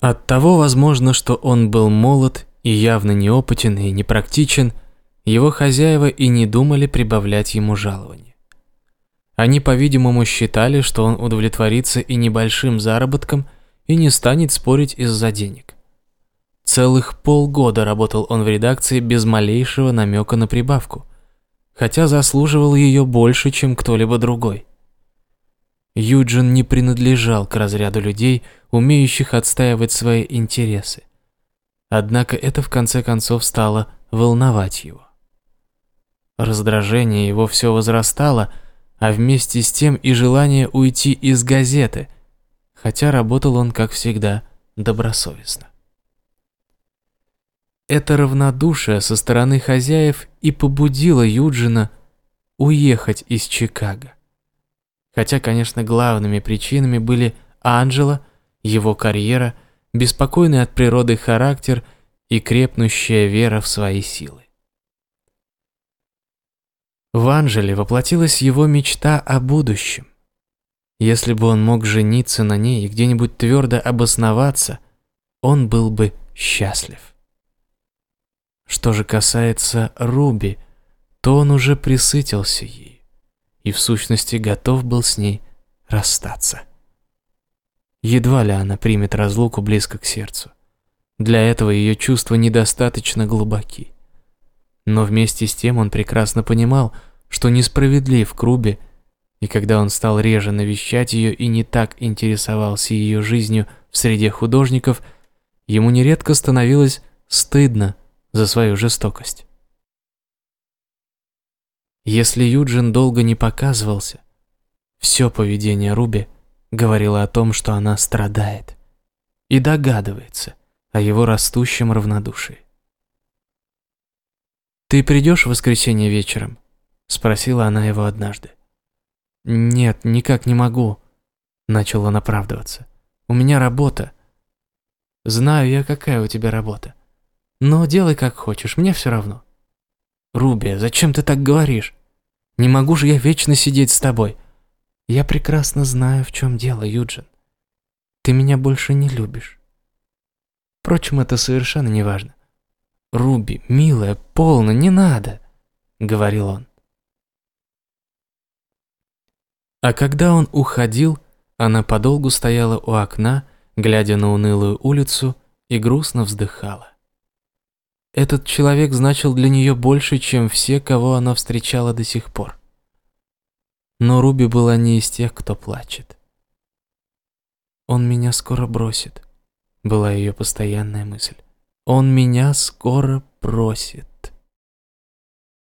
От того, возможно, что он был молод и явно неопытен и непрактичен, его хозяева и не думали прибавлять ему жалование. Они, по-видимому, считали, что он удовлетворится и небольшим заработком и не станет спорить из-за денег. Целых полгода работал он в редакции без малейшего намека на прибавку, хотя заслуживал ее больше, чем кто-либо другой. Юджин не принадлежал к разряду людей, умеющих отстаивать свои интересы. Однако это в конце концов стало волновать его. Раздражение его все возрастало, а вместе с тем и желание уйти из газеты, хотя работал он, как всегда, добросовестно. Это равнодушие со стороны хозяев и побудило Юджина уехать из Чикаго. Хотя, конечно, главными причинами были Анджела, его карьера, беспокойный от природы характер и крепнущая вера в свои силы. В Анжеле воплотилась его мечта о будущем. Если бы он мог жениться на ней и где-нибудь твердо обосноваться, он был бы счастлив. Что же касается Руби, то он уже присытился ей и в сущности готов был с ней расстаться. Едва ли она примет разлуку близко к сердцу. Для этого ее чувства недостаточно глубоки. Но вместе с тем он прекрасно понимал, что несправедлив к Руби, и когда он стал реже навещать ее и не так интересовался ее жизнью в среде художников, ему нередко становилось стыдно за свою жестокость. Если Юджин долго не показывался, все поведение Руби говорило о том, что она страдает и догадывается о его растущем равнодушии. «Ты придешь в воскресенье вечером?» – спросила она его однажды. «Нет, никак не могу», – начал он оправдываться. «У меня работа». «Знаю я, какая у тебя работа. Но делай как хочешь, мне все равно. Руби, зачем ты так говоришь? Не могу же я вечно сидеть с тобой. Я прекрасно знаю, в чем дело, Юджин. Ты меня больше не любишь. Впрочем, это совершенно не важно. Руби, милая, полно, не надо, говорил он. А когда он уходил, она подолгу стояла у окна, глядя на унылую улицу, и грустно вздыхала. Этот человек значил для нее больше, чем все, кого она встречала до сих пор. Но Руби была не из тех, кто плачет. «Он меня скоро бросит», — была ее постоянная мысль. «Он меня скоро бросит».